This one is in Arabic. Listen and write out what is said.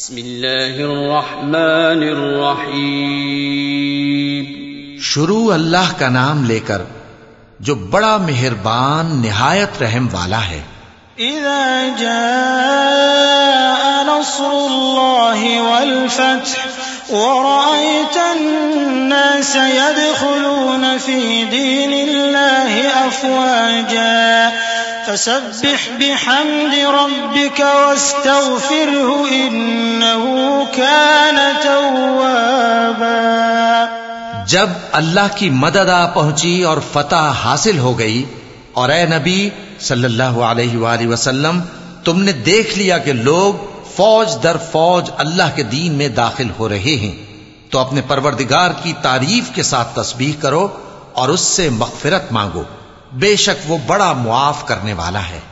بسم الله الرحمن الرحيم शुरू अल्लाह का नाम लेकर जो बड़ा मेहरबान निहायत रहम वाला है إذا جاء نصر الله والفتح ورأيت الناس يدخلون في دين الله أفواجا فسبح بحمد ربك واستغفره إنه كان توابا जब अल्लाह की मदद आ पहुंची और फतह हासिल हो गई और ए नबी सल्लल्लाहु अलैहि वसल्लम तुमने देख लिया कि लोग फौज दर फौज अल्लाह के दीन में दाखिल हो रहे हैं तो अपने परवरदिगार की तारीफ के साथ तस्बीह करो और उससे मगफिरत मांगो बेशक वो बड़ा मुआफ करने वाला है